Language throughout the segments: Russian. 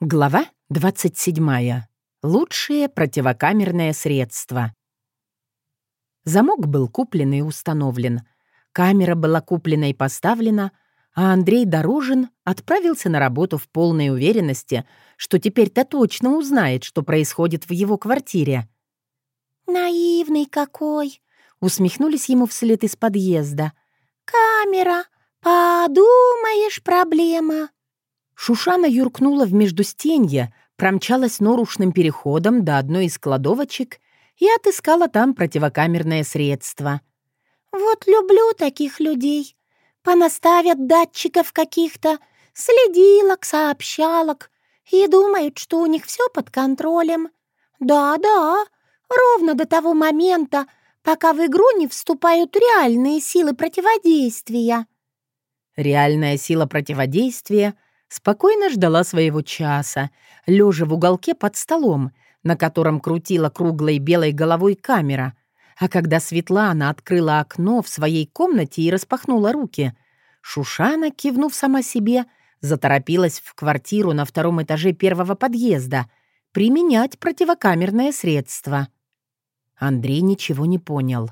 Глава 27. Лучшие противокамерные средства. Замок был куплен и установлен. Камера была куплена и поставлена, а Андрей Дорожин отправился на работу в полной уверенности, что теперь-то точно узнает, что происходит в его квартире. «Наивный какой!» — усмехнулись ему вслед из подъезда. «Камера! Подумаешь, проблема!» Шушана юркнула в междустенье, промчалась норушным переходом до одной из кладовочек и отыскала там противокамерное средство. «Вот люблю таких людей. Понаставят датчиков каких-то, следилок, сообщалок и думают, что у них все под контролем. Да-да, ровно до того момента, пока в игру не вступают реальные силы противодействия». Реальная сила противодействия — спокойно ждала своего часа, лежа в уголке под столом, на котором крутила круглой белой головой камера. А когда Светлана открыла окно в своей комнате и распахнула руки, Шушана, кивнув сама себе, заторопилась в квартиру на втором этаже первого подъезда применять противокамерное средство. Андрей ничего не понял.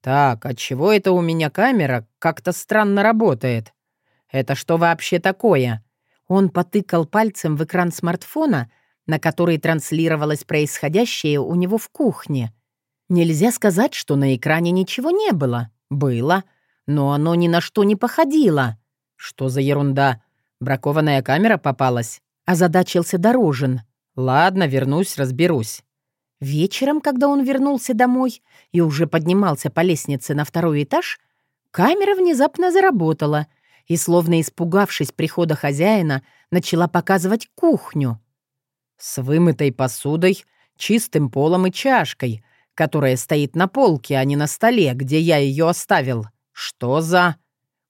«Так, а чего это у меня камера как-то странно работает? Это что вообще такое?» Он потыкал пальцем в экран смартфона, на который транслировалось происходящее у него в кухне. Нельзя сказать, что на экране ничего не было. Было, но оно ни на что не походило. Что за ерунда? Бракованная камера попалась? Озадачился Дорожин. Ладно, вернусь, разберусь. Вечером, когда он вернулся домой и уже поднимался по лестнице на второй этаж, камера внезапно заработала — и, словно испугавшись прихода хозяина, начала показывать кухню. С вымытой посудой, чистым полом и чашкой, которая стоит на полке, а не на столе, где я ее оставил. Что за...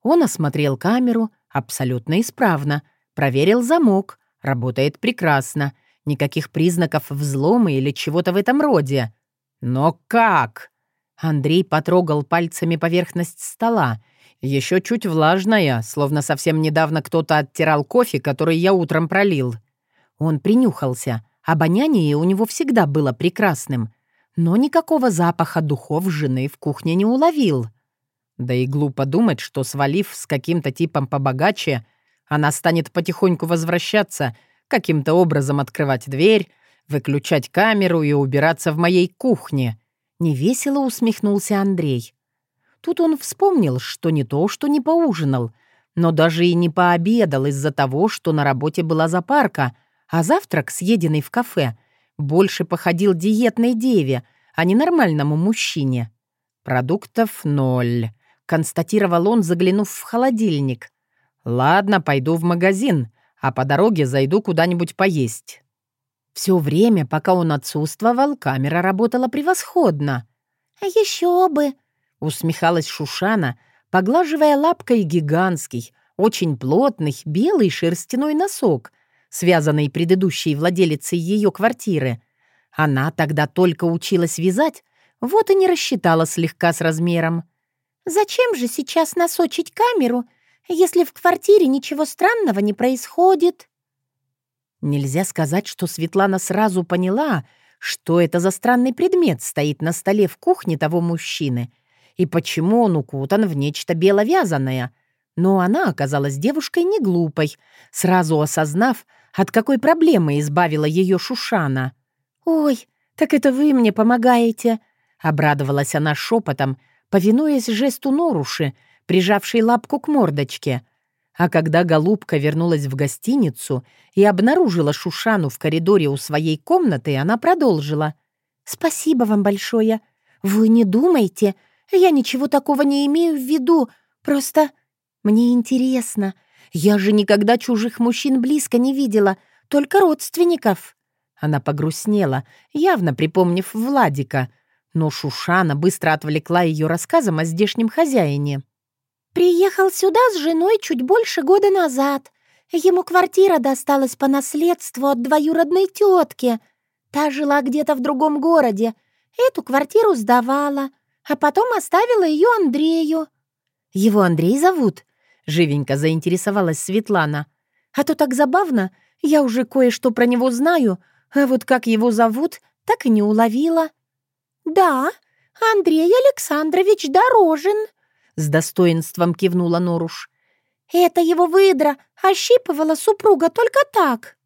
Он осмотрел камеру абсолютно исправно, проверил замок, работает прекрасно, никаких признаков взлома или чего-то в этом роде. Но как? Андрей потрогал пальцами поверхность стола еще чуть влажная, словно совсем недавно кто-то оттирал кофе, который я утром пролил. Он принюхался. Обоняние у него всегда было прекрасным. Но никакого запаха духов жены в кухне не уловил. Да и глупо думать, что, свалив с каким-то типом побогаче, она станет потихоньку возвращаться, каким-то образом открывать дверь, выключать камеру и убираться в моей кухне. Невесело усмехнулся Андрей. Тут он вспомнил, что не то, что не поужинал, но даже и не пообедал из-за того, что на работе была запарка, а завтрак, съеденный в кафе, больше походил диетной деве, а не нормальному мужчине. «Продуктов ноль», — констатировал он, заглянув в холодильник. «Ладно, пойду в магазин, а по дороге зайду куда-нибудь поесть». Все время, пока он отсутствовал, камера работала превосходно. «Еще бы!» Усмехалась Шушана, поглаживая лапкой гигантский, очень плотный белый шерстяной носок, связанный предыдущей владелицей ее квартиры. Она тогда только училась вязать, вот и не рассчитала слегка с размером. «Зачем же сейчас носочить камеру, если в квартире ничего странного не происходит?» Нельзя сказать, что Светлана сразу поняла, что это за странный предмет стоит на столе в кухне того мужчины — и почему он укутан в нечто беловязанное. Но она оказалась девушкой не глупой, сразу осознав, от какой проблемы избавила ее Шушана. «Ой, так это вы мне помогаете!» — обрадовалась она шепотом, повинуясь жесту Норуши, прижавшей лапку к мордочке. А когда голубка вернулась в гостиницу и обнаружила Шушану в коридоре у своей комнаты, она продолжила. «Спасибо вам большое. Вы не думайте, я ничего такого не имею в виду. Просто мне интересно. Я же никогда чужих мужчин близко не видела, только родственников». Она погрустнела, явно припомнив Владика, но Шушана быстро отвлекла ее рассказом о здешнем хозяине. «Приехал сюда с женой чуть больше года назад. Ему квартира досталась по наследству от двоюродной тетки. Та жила где-то в другом городе. Эту квартиру сдавала а потом оставила ее Андрею». «Его Андрей зовут?» — живенько заинтересовалась Светлана. А то так забавно, я уже кое-что про него знаю, а вот как его зовут, так и не уловила». «Да, Андрей Александрович Дорожин», — с достоинством кивнула Норуш. «Это его выдра ощипывала супруга только так.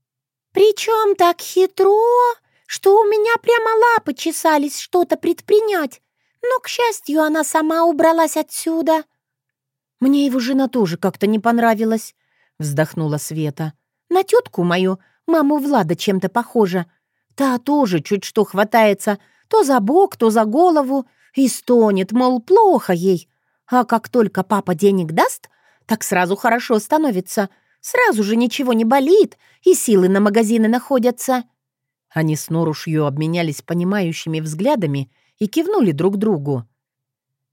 Причем так хитро, что у меня прямо лапы чесались что-то предпринять, но, к счастью, она сама убралась отсюда». «Мне его жена тоже как-то не понравилась», — вздохнула Света. «На тетку мою, маму Влада, чем-то похожа. Та тоже чуть что хватается то за бок, то за голову и стонет, мол, плохо ей. А как только папа денег даст, так сразу хорошо становится. Сразу же ничего не болит, и силы на магазины находятся». Они с Норушью обменялись понимающими взглядами и кивнули друг другу.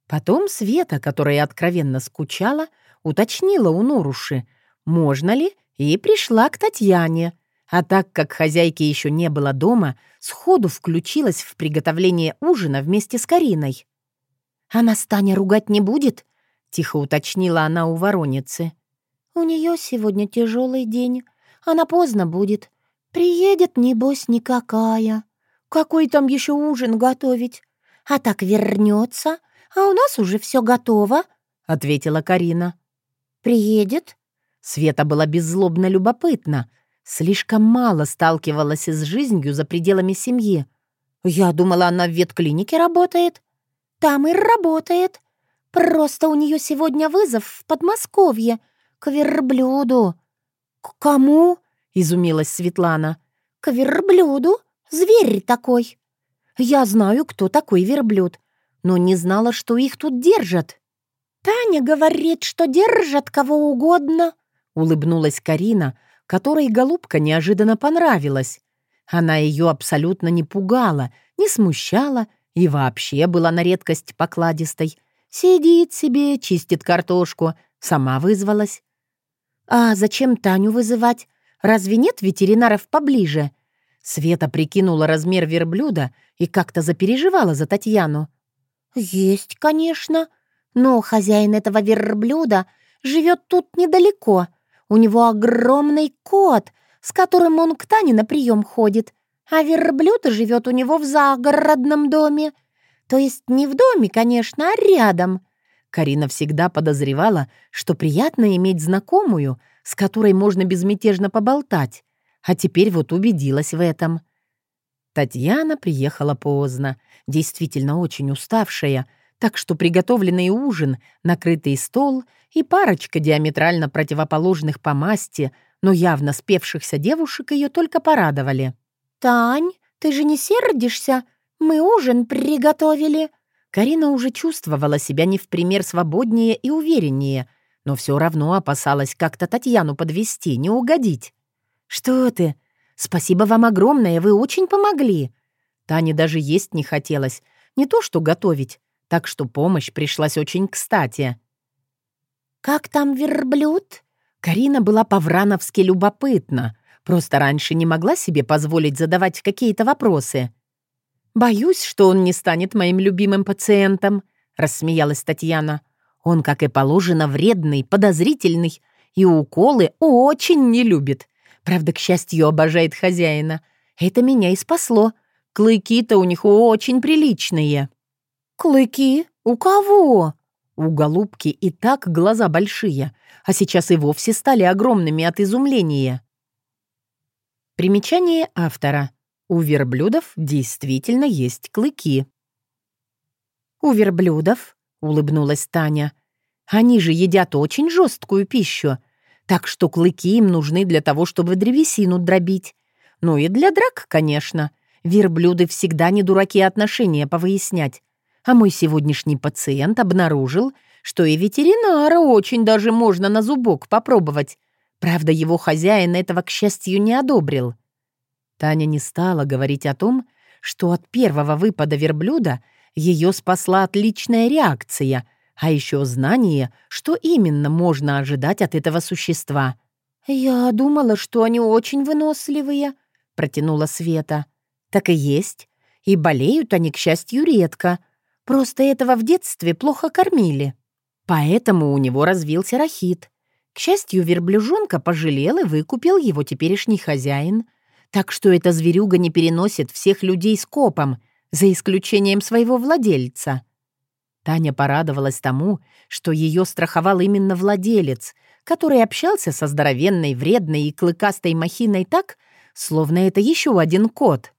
Потом Света, которая откровенно скучала, уточнила у Норуши, можно ли, и пришла к Татьяне. А так как хозяйки еще не было дома, сходу включилась в приготовление ужина вместе с Кариной. «Она Станя ругать не будет?» — тихо уточнила она у вороницы. «У нее сегодня тяжелый день. Она поздно будет. Приедет, небось, никакая. Какой там еще ужин готовить? А так вернется, а у нас уже все готово», — ответила Карина. «Приедет?» Света была беззлобно любопытна. Слишком мало сталкивалась с жизнью за пределами семьи. Я думала, она в ветклинике работает. Там и работает. Просто у нее сегодня вызов в Подмосковье. К верблюду. «К кому?» — изумилась Светлана. «К верблюду. Зверь такой». «Я знаю, кто такой верблюд но не знала, что их тут держат. «Таня говорит, что держат кого угодно», — улыбнулась Карина, которой голубка неожиданно понравилась. Она ее абсолютно не пугала, не смущала и вообще была на редкость покладистой. Сидит себе, чистит картошку, сама вызвалась. «А зачем Таню вызывать? Разве нет ветеринаров поближе?» Света прикинула размер верблюда и как-то запереживала за Татьяну. «Есть, конечно. Но хозяин этого верблюда живет тут недалеко. У него огромный кот, с которым он к Тане на прием ходит. А верблюд живет у него в загородном доме. То есть не в доме, конечно, а рядом». Карина всегда подозревала, что приятно иметь знакомую, с которой можно безмятежно поболтать, а теперь вот убедилась в этом. Татьяна приехала поздно, действительно очень уставшая, так что приготовленный ужин, накрытый стол и парочка диаметрально противоположных по масти, но явно спевшихся девушек ее только порадовали. «Тань, ты же не сердишься? Мы ужин приготовили». Карина уже чувствовала себя не в пример свободнее и увереннее, но все равно опасалась как-то Татьяну подвести, не угодить. «Что ты? Спасибо вам огромное, вы очень помогли». Тане даже есть не хотелось, не то что готовить, так что помощь пришлась очень кстати. «Как там верблюд?» Карина была по-врановски любопытна, просто раньше не могла себе позволить задавать какие-то вопросы. «Боюсь, что он не станет моим любимым пациентом», — рассмеялась Татьяна. «Он, как и положено, вредный, подозрительный и уколы очень не любит. Правда, к счастью, обожает хозяина. Это меня и спасло. Клыки-то у них очень приличные». «Клыки? У кого?» У голубки и так глаза большие, а сейчас и вовсе стали огромными от изумления. Примечание автора. У верблюдов действительно есть клыки. «У верблюдов?» — улыбнулась Таня. «Они же едят очень жесткую пищу. Так что клыки им нужны для того, чтобы древесину дробить. Ну и для драк, конечно. Верблюды всегда не дураки отношения повыяснять. А мой сегодняшний пациент обнаружил, что и ветеринара очень даже можно на зубок попробовать. Правда, его хозяин этого, к счастью, не одобрил. Таня не стала говорить о том, что от первого выпада верблюда ее спасла отличная реакция — а еще знание, что именно можно ожидать от этого существа. «Я думала, что они очень выносливые», — протянула Света. «Так и есть. И болеют они, к счастью, редко. Просто этого в детстве плохо кормили. Поэтому у него развился рахит. К счастью, верблюжонка пожалел и выкупил его теперешний хозяин, так что эта зверюга не переносит всех людей с копом, за исключением своего владельца. Таня порадовалась тому, что ее страховал именно владелец, который общался со здоровенной, вредной и клыкастой махиной так, словно это еще один кот.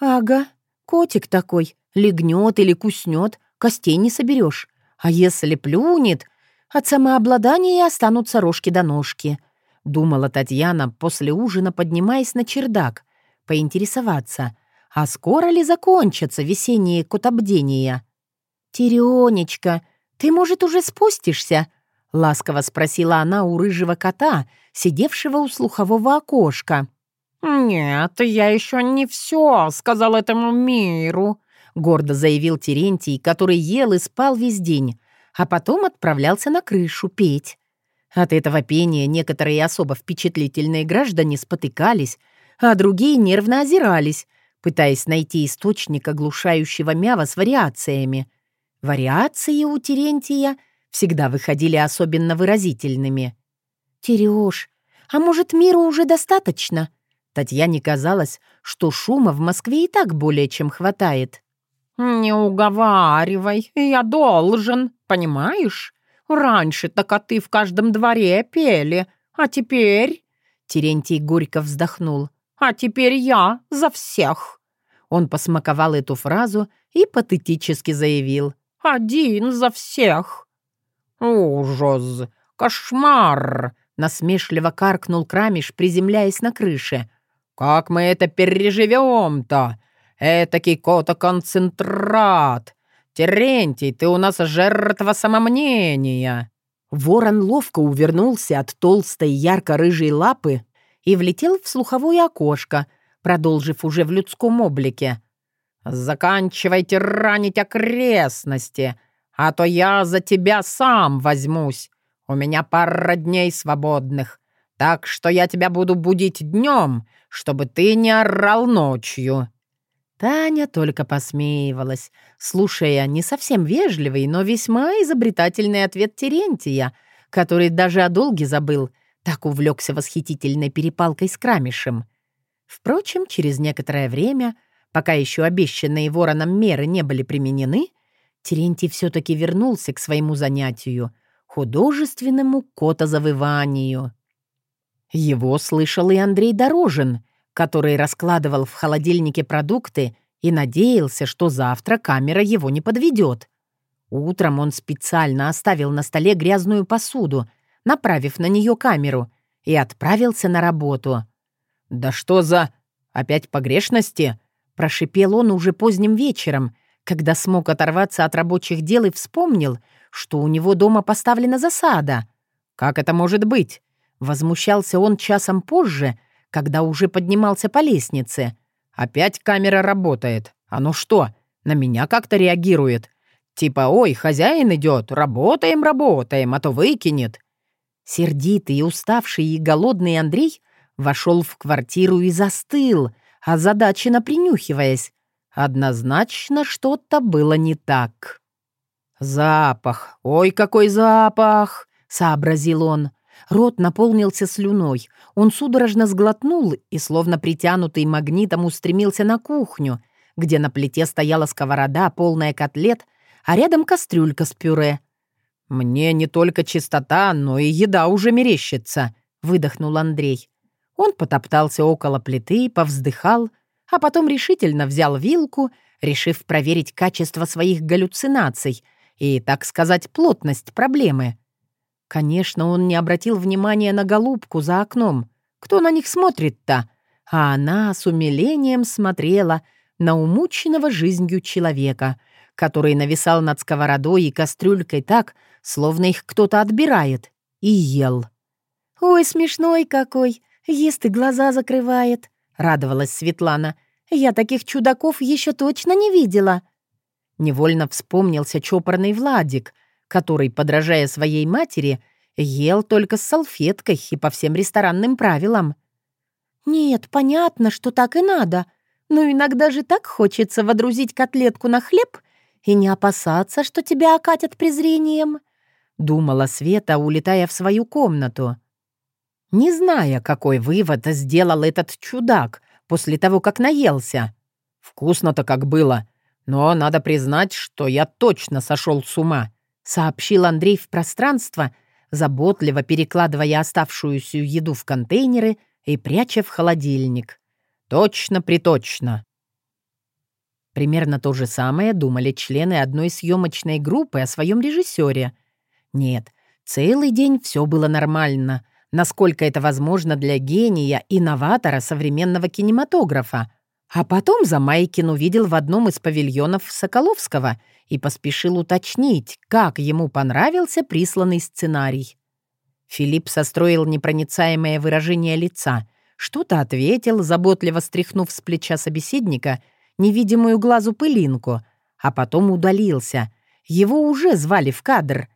«Ага, котик такой, легнет или куснет, костей не соберешь. А если плюнет, от самообладания останутся рожки до ножки», — думала Татьяна после ужина, поднимаясь на чердак, поинтересоваться, а скоро ли закончатся весенние котобдения. «Терёнечка, ты, может, уже спустишься?» — ласково спросила она у рыжего кота, сидевшего у слухового окошка. «Нет, я еще не все сказал этому миру», — гордо заявил Терентий, который ел и спал весь день, а потом отправлялся на крышу петь. От этого пения некоторые особо впечатлительные граждане спотыкались, а другие нервно озирались, пытаясь найти источник оглушающего мява с вариациями — Вариации у Терентия всегда выходили особенно выразительными. «Терёж, а может, миру уже достаточно?» Татьяне казалось, что шума в Москве и так более чем хватает. «Не уговаривай, я должен, понимаешь? Раньше-то коты в каждом дворе пели, а теперь...» Терентий горько вздохнул. «А теперь я за всех!» Он посмаковал эту фразу и патетически заявил. Один за всех!» «Ужас! Кошмар!» — насмешливо каркнул Крамиш, приземляясь на крыше. «Как мы это переживем-то? Этакий кота-концентрат! Терентий, ты у нас жертва самомнения!» Ворон ловко увернулся от толстой ярко-рыжей лапы и влетел в слуховое окошко, продолжив уже в людском облике. «Заканчивайте ранить окрестности, а то я за тебя сам возьмусь. У меня пара дней свободных, так что я тебя буду будить днем, чтобы ты не орал ночью». Таня только посмеивалась, слушая не совсем вежливый, но весьма изобретательный ответ Терентия, который даже о долге забыл, так увлекся восхитительной перепалкой с Крамишем. Впрочем, через некоторое время — Пока еще обещанные вороном меры не были применены, Терентий все-таки вернулся к своему занятию — художественному котозавыванию. Его слышал и Андрей Дорожин, который раскладывал в холодильнике продукты и надеялся, что завтра камера его не подведет. Утром он специально оставил на столе грязную посуду, направив на нее камеру, и отправился на работу. «Да что за... опять погрешности?» Прошипел он уже поздним вечером, когда смог оторваться от рабочих дел и вспомнил, что у него дома поставлена засада. «Как это может быть?» Возмущался он часом позже, когда уже поднимался по лестнице. «Опять камера работает. Ну что, на меня как-то реагирует. Типа, ой, хозяин идет, работаем, работаем, а то выкинет». Сердитый уставший и голодный Андрей вошел в квартиру и застыл — озадаченно принюхиваясь. Однозначно что-то было не так. «Запах! Ой, какой запах!» — сообразил он. Рот наполнился слюной. Он судорожно сглотнул и, словно притянутый магнитом, устремился на кухню, где на плите стояла сковорода, полная котлет, а рядом кастрюлька с пюре. «Мне не только чистота, но и еда уже мерещится», — выдохнул Андрей. Он потоптался около плиты, повздыхал, а потом решительно взял вилку, решив проверить качество своих галлюцинаций и, так сказать, плотность проблемы. Конечно, он не обратил внимания на голубку за окном. Кто на них смотрит-то? А она с умилением смотрела на умученного жизнью человека, который нависал над сковородой и кастрюлькой так, словно их кто-то отбирает, и ел. «Ой, смешной какой! Ест и глаза закрывает», — радовалась Светлана. «Я таких чудаков еще точно не видела». Невольно вспомнился чопорный Владик, который, подражая своей матери, ел только с салфеткой и по всем ресторанным правилам. «Нет, понятно, что так и надо, но иногда же так хочется водрузить котлетку на хлеб и не опасаться, что тебя окатят презрением», думала Света, улетая в свою комнату. Не зная, какой вывод сделал этот чудак после того, как наелся. «Вкусно-то как было, но надо признать, что я точно сошел с ума», сообщил Андрей в пространство, заботливо перекладывая оставшуюся еду в контейнеры и пряча в холодильник. «Точно-приточно». Примерно то же самое думали члены одной съемочной группы о своем режиссере. Нет, целый день все было нормально, насколько это возможно для гения и новатора современного кинематографа. А потом Замайкин увидел в одном из павильонов Соколовского и поспешил уточнить, как ему понравился присланный сценарий. Филипп состроил непроницаемое выражение лица, что-то ответил, заботливо стряхнув с плеча собеседника невидимую глазу пылинку, а потом удалился. Его уже звали в кадр.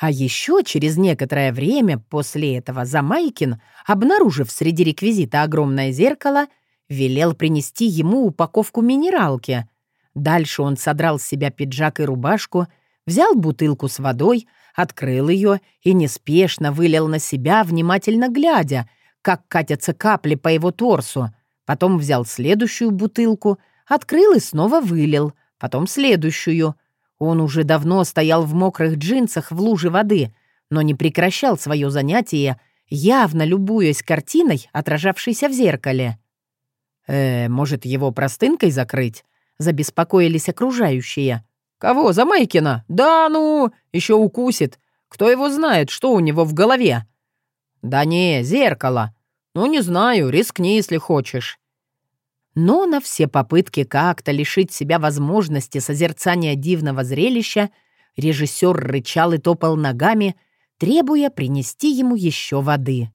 А еще через некоторое время после этого Замайкин, обнаружив среди реквизита огромное зеркало, велел принести ему упаковку минералки. Дальше он содрал с себя пиджак и рубашку, взял бутылку с водой, открыл ее и неспешно вылил на себя, внимательно глядя, как катятся капли по его торсу. Потом взял следующую бутылку, открыл и снова вылил, потом следующую. Он уже давно стоял в мокрых джинсах в луже воды, но не прекращал свое занятие, явно любуясь картиной, отражавшейся в зеркале. «Э, может, его простынкой закрыть?» — забеспокоились окружающие. «Кого, За Замайкина? Да ну, еще укусит. Кто его знает, что у него в голове?» «Да не, зеркало. Ну, не знаю, рискни, если хочешь». Но на все попытки как-то лишить себя возможности созерцания дивного зрелища режиссер рычал и топал ногами, требуя принести ему еще воды.